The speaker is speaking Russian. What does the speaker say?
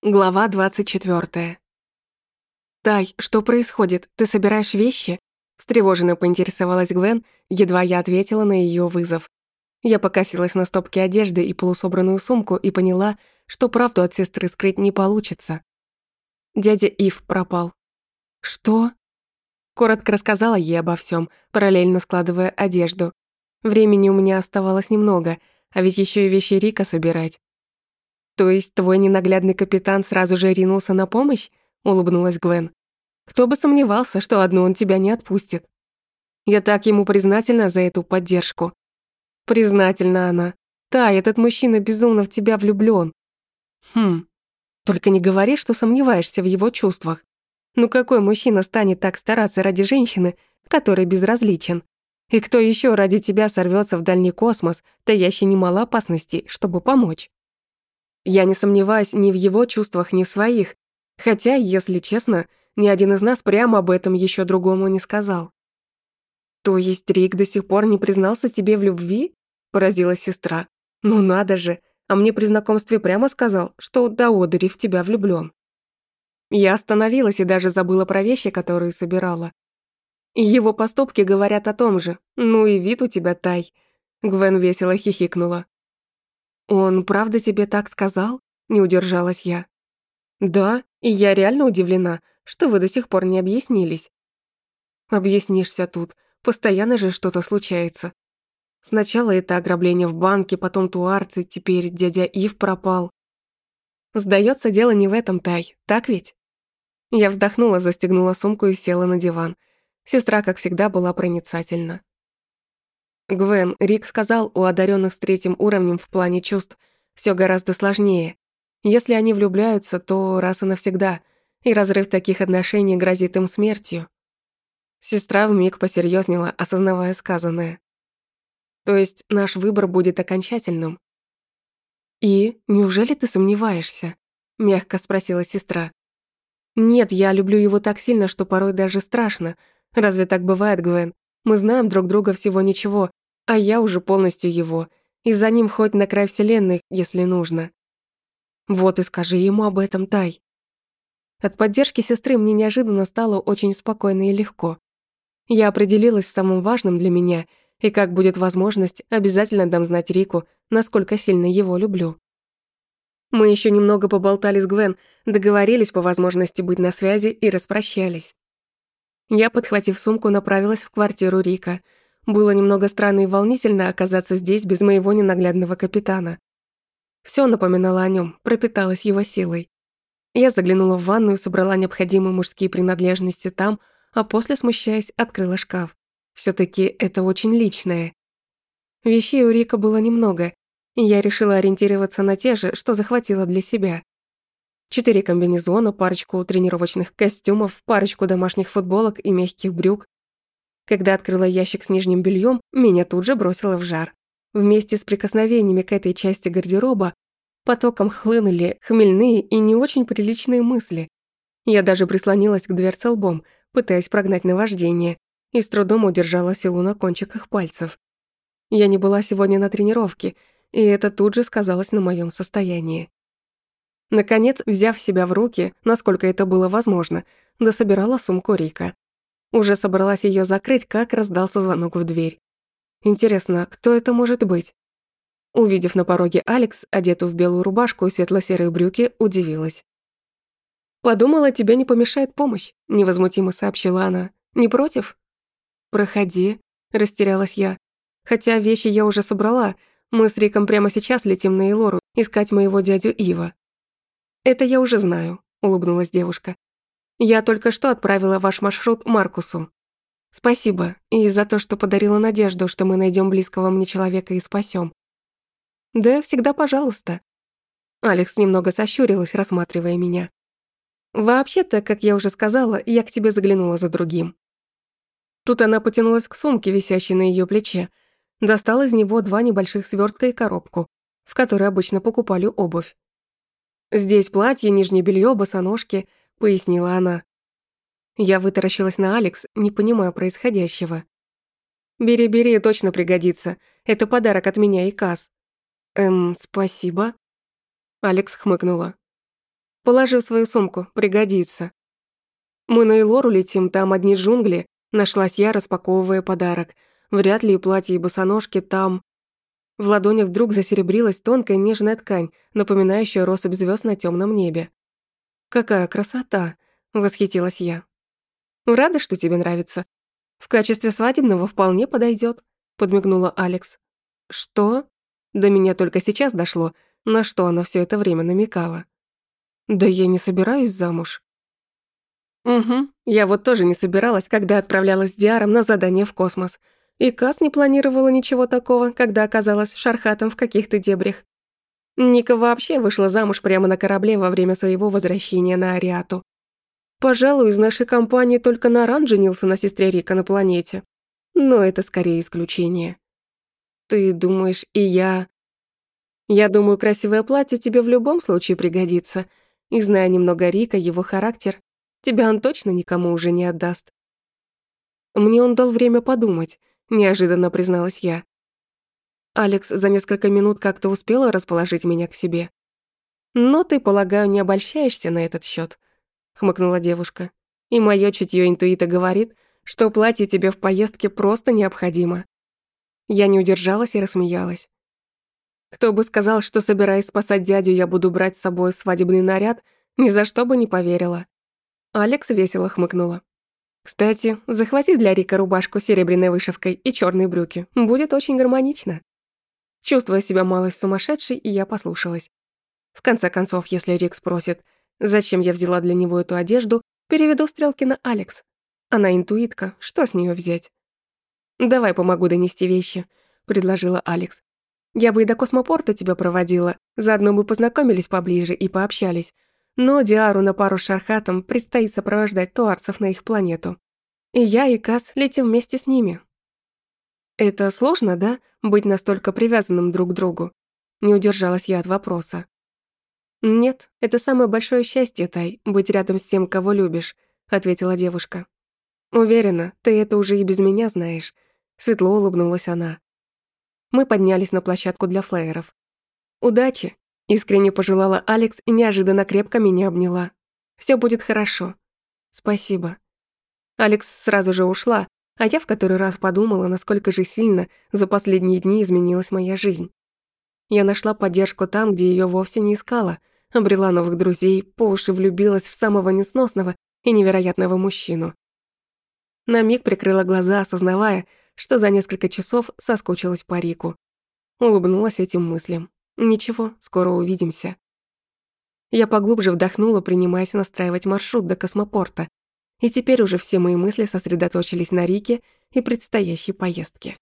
Глава 24. «Тай, что происходит? Ты собираешь вещи?» Встревоженно поинтересовалась Гвен, едва я ответила на ее вызов. Я покосилась на стопки одежды и полусобранную сумку и поняла, что правду от сестры скрыть не получится. Дядя Ив пропал. «Что?» Коротко рассказала ей обо всем, параллельно складывая одежду. Времени у меня оставалось немного, а ведь еще и вещи Рика собирать. «То есть твой ненаглядный капитан сразу же ринулся на помощь?» — улыбнулась Гвен. «Кто бы сомневался, что одну он тебя не отпустит. Я так ему признательна за эту поддержку». «Признательна она. Та, этот мужчина безумно в тебя влюблён». «Хм, только не говори, что сомневаешься в его чувствах. Ну какой мужчина станет так стараться ради женщины, которой безразличен? И кто ещё ради тебя сорвётся в дальний космос, таящий немало опасностей, чтобы помочь?» Я не сомневаюсь ни в его чувствах, ни в своих. Хотя, если честно, ни один из нас прямо об этом еще другому не сказал. «То есть Рик до сих пор не признался тебе в любви?» – поразилась сестра. «Ну надо же, а мне при знакомстве прямо сказал, что до одури в тебя влюблён». Я остановилась и даже забыла про вещи, которые собирала. Его поступки говорят о том же. Ну и вид у тебя, Тай. Гвен весело хихикнула. «Он правда тебе так сказал?» – не удержалась я. «Да, и я реально удивлена, что вы до сих пор не объяснились». «Объяснишься тут, постоянно же что-то случается. Сначала это ограбление в банке, потом туарцы, теперь дядя Ив пропал. Сдается дело не в этом, Тай, так ведь?» Я вздохнула, застегнула сумку и села на диван. Сестра, как всегда, была проницательна. Гвен, Рик сказал, у одаренных с третьим уровнем в плане чувств все гораздо сложнее. Если они влюбляются, то раз и навсегда, и разрыв таких отношений грозит им смертью. Сестра вмиг посерьезнела, осознавая сказанное. То есть наш выбор будет окончательным. «И неужели ты сомневаешься?» – мягко спросила сестра. «Нет, я люблю его так сильно, что порой даже страшно. Разве так бывает, Гвен? Мы знаем друг друга всего ничего, а я уже полностью его, и за ним хоть на край вселенной, если нужно. Вот и скажи ему об этом, Тай. От поддержки сестры мне неожиданно стало очень спокойно и легко. Я определилась в самом важном для меня, и как будет возможность, обязательно дам знать Рику, насколько сильно его люблю. Мы еще немного поболтали с Гвен, договорились по возможности быть на связи и распрощались. Я, подхватив сумку, направилась в квартиру Рика – было немного странно и волнительно оказаться здесь без моего ненаглядного капитана. Все напоминало о нем, пропиталось его силой. Я заглянула в ванную, собрала необходимые мужские принадлежности там, а после, смущаясь, открыла шкаф. все таки это очень личное. Вещей у Рика было немного, и я решила ориентироваться на те же, что захватила для себя. Четыре комбинезона, парочку тренировочных костюмов, парочку домашних футболок и мягких брюк, когда открыла ящик с нижним бельем, меня тут же бросило в жар. Вместе с прикосновениями к этой части гардероба потоком хлынули хмельные и не очень приличные мысли. Я даже прислонилась к дверце лбом, пытаясь прогнать наваждение, и с трудом удержала силу на кончиках пальцев. Я не была сегодня на тренировке, и это тут же сказалось на моем состоянии. Наконец, взяв себя в руки, насколько это было возможно, дособирала сумку Рика. Уже собралась ее закрыть, как раздался звонок в дверь. Интересно, кто это может быть? Увидев на пороге Алекс, одетую в белую рубашку и светло-серые брюки, удивилась. «Подумала, тебе не помешает помощь», — невозмутимо сообщила она. «Не против?» «Проходи», — растерялась я. «Хотя вещи я уже собрала. Мы с Риком прямо сейчас летим на Элору искать моего дядю Ива». «Это я уже знаю», — улыбнулась девушка. Я только что отправила ваш маршрут Маркусу. Спасибо и за то, что подарила надежду, что мы найдем близкого мне человека и спасем. Да, всегда пожалуйста. Алекс немного сощурилась, рассматривая меня. Вообще-то, как я уже сказала, я к тебе заглянула за другим. Тут она потянулась к сумке, висящей на ее плече, достала из него два небольших свертка и коробку, в которой обычно покупали обувь. Здесь платье, нижнее белье, босоножки — пояснила она. Я вытаращилась на Алекс, не понимая происходящего. «Бери, бери, точно пригодится. Это подарок от меня и Каз». «Эм, спасибо». Алекс хмыкнула. Положи в свою сумку, пригодится. Мы на Элору летим, там одни джунгли. Нашлась я, распаковывая подарок. Вряд ли и платье, и босоножки там. В ладонях вдруг засеребрилась тонкая нежная ткань, напоминающая россыпь звезд на темном небе. «Какая красота!» — восхитилась я. «Рада, что тебе нравится. В качестве свадебного вполне подойдет, подмигнула Алекс. «Что?» До меня только сейчас дошло, на что она все это время намекала. «Да я не собираюсь замуж». «Угу, я вот тоже не собиралась, когда отправлялась с Диаром на задание в космос. И Кас не планировала ничего такого, когда оказалась шархатом в каких-то дебрях. Ника вообще вышла замуж прямо на корабле во время своего возвращения на Ариату. Пожалуй, из нашей компании только Наран женился на сестре Рика на планете. Но это скорее исключение. Ты думаешь, и я... Я думаю, красивое платье тебе в любом случае пригодится. И зная немного Рика, его характер, тебя он точно никому уже не отдаст. Мне он дал время подумать, неожиданно призналась я. Алекс за несколько минут как-то успела расположить меня к себе. Но ты, полагаю, не обольщаешься на этот счет, хмыкнула девушка. И моё чутье интуита говорит, что платье тебе в поездке просто необходимо. Я не удержалась и рассмеялась. Кто бы сказал, что, собираясь спасать дядю, я буду брать с собой свадебный наряд, ни за что бы не поверила. Алекс весело хмыкнула. «Кстати, захвати для Рика рубашку с серебряной вышивкой и черные брюки. Будет очень гармонично». Чувствуя себя малость сумасшедшей, я послушалась. В конце концов, если Рик спросит, зачем я взяла для него эту одежду, переведу стрелки на Алекс. Она интуитка, что с нее взять? «Давай помогу донести вещи», — предложила Алекс. «Я бы и до космопорта тебя проводила, заодно мы познакомились поближе и пообщались. Но Диару на пару с Шархатом предстоит сопровождать туарцев на их планету. И я, и Кас летим вместе с ними». «Это сложно, да, быть настолько привязанным друг к другу?» Не удержалась я от вопроса. «Нет, это самое большое счастье, Тай, быть рядом с тем, кого любишь», — ответила девушка. «Уверена, ты это уже и без меня знаешь. Светло улыбнулась она. Мы поднялись на площадку для флееров. «Удачи!» – искренне пожелала Алекс и неожиданно крепко меня обняла. Все будет хорошо. Спасибо». Алекс сразу же ушла, а я в который раз подумала, насколько же сильно за последние дни изменилась моя жизнь. Я нашла поддержку там, где ее вовсе не искала, обрела новых друзей, по уши влюбилась в самого несносного и невероятного мужчину. На миг прикрыла глаза, осознавая, что за несколько часов соскучилась по Рику. Улыбнулась этим мыслям. Ничего, скоро увидимся. Я поглубже вдохнула, принимаясь настраивать маршрут до космопорта. И теперь уже все мои мысли сосредоточились на Рике и предстоящей поездке.